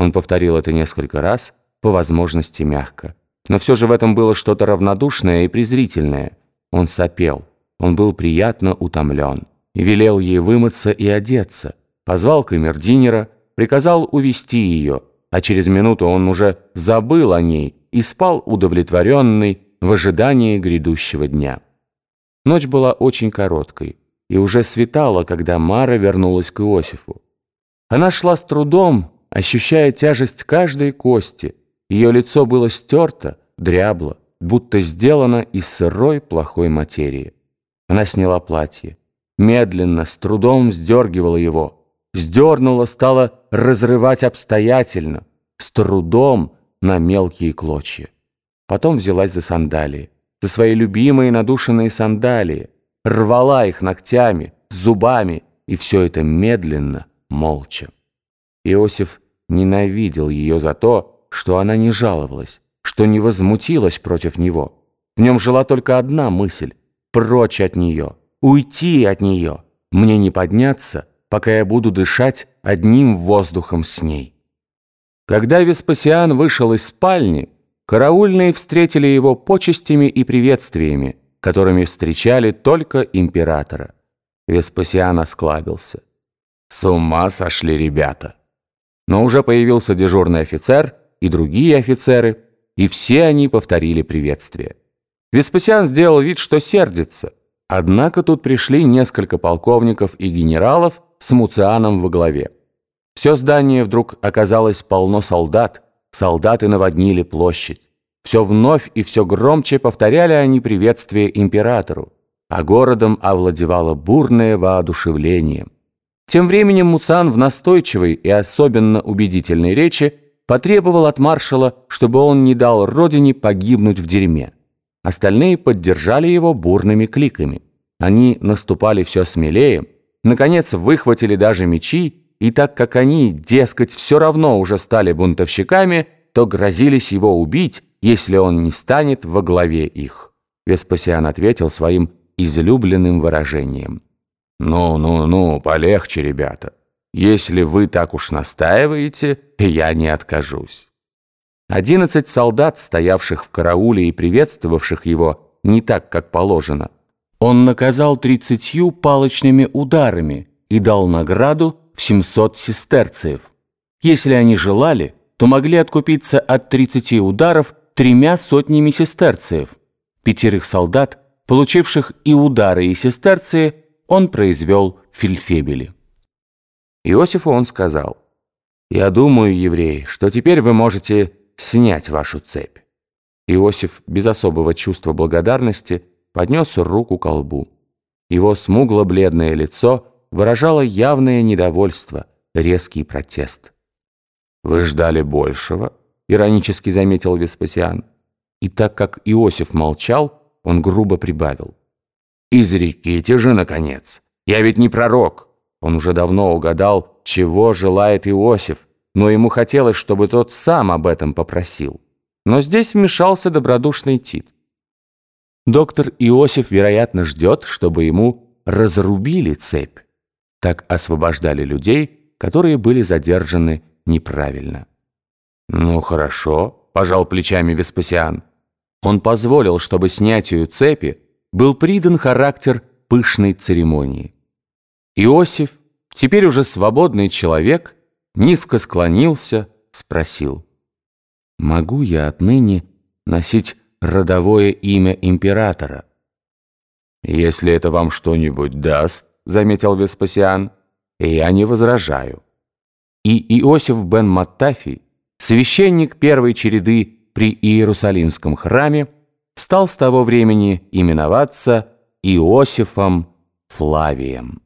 Он повторил это несколько раз, по возможности мягко. Но все же в этом было что-то равнодушное и презрительное. Он сопел, он был приятно утомлен. И велел ей вымыться и одеться. Позвал камердинера, приказал увести ее, а через минуту он уже забыл о ней и спал удовлетворенный в ожидании грядущего дня. Ночь была очень короткой, и уже светало, когда Мара вернулась к Иосифу. Она шла с трудом, ощущая тяжесть каждой кости. Ее лицо было стерто, дрябло, будто сделано из сырой плохой материи. Она сняла платье, медленно, с трудом сдергивала его, сдернула, стала разрывать обстоятельно, с трудом на мелкие клочья. Потом взялась за сандалии, за свои любимые надушенные сандалии, рвала их ногтями, зубами, и все это медленно, молча. Иосиф ненавидел ее за то, что она не жаловалась, что не возмутилась против него. В нем жила только одна мысль — прочь от нее, уйти от нее, мне не подняться, пока я буду дышать одним воздухом с ней. Когда Веспасиан вышел из спальни, караульные встретили его почестями и приветствиями, которыми встречали только императора. Веспасиан осклабился. С ума сошли ребята. Но уже появился дежурный офицер и другие офицеры, и все они повторили приветствие. Веспасиан сделал вид, что сердится. Однако тут пришли несколько полковников и генералов с Муцианом во главе. Все здание вдруг оказалось полно солдат, солдаты наводнили площадь. Все вновь и все громче повторяли они приветствие императору, а городом овладевало бурное воодушевление. Тем временем Муцан в настойчивой и особенно убедительной речи потребовал от маршала, чтобы он не дал родине погибнуть в дерьме. Остальные поддержали его бурными кликами. Они наступали все смелее, наконец выхватили даже мечи, и так как они, дескать, все равно уже стали бунтовщиками, то грозились его убить, если он не станет во главе их. Веспасиан ответил своим излюбленным выражением. «Ну, ну, ну, полегче, ребята. Если вы так уж настаиваете, я не откажусь». Одиннадцать солдат, стоявших в карауле и приветствовавших его не так, как положено, он наказал тридцатью палочными ударами и дал награду в семьсот сестерциев. Если они желали, то могли откупиться от тридцати ударов тремя сотнями сестерциев. Пятерых солдат, получивших и удары, и сестерции, он произвел в Фельдфебеле. Иосифу он сказал, «Я думаю, евреи, что теперь вы можете снять вашу цепь». Иосиф без особого чувства благодарности поднес руку к колбу. Его смугло-бледное лицо выражало явное недовольство, резкий протест. «Вы ждали большего?» — иронически заметил Веспасиан. И так как Иосиф молчал, он грубо прибавил. «Изреките же, наконец! Я ведь не пророк!» Он уже давно угадал, чего желает Иосиф, но ему хотелось, чтобы тот сам об этом попросил. Но здесь вмешался добродушный Тит. Доктор Иосиф, вероятно, ждет, чтобы ему разрубили цепь. Так освобождали людей, которые были задержаны неправильно. «Ну хорошо», — пожал плечами Веспасиан. Он позволил, чтобы снятию цепи был придан характер пышной церемонии. Иосиф, теперь уже свободный человек, низко склонился, спросил. «Могу я отныне носить родовое имя императора?» «Если это вам что-нибудь даст», — заметил Веспасиан, — «я не возражаю» и Иосиф бен Маттафий, священник первой череды при Иерусалимском храме, стал с того времени именоваться Иосифом Флавием.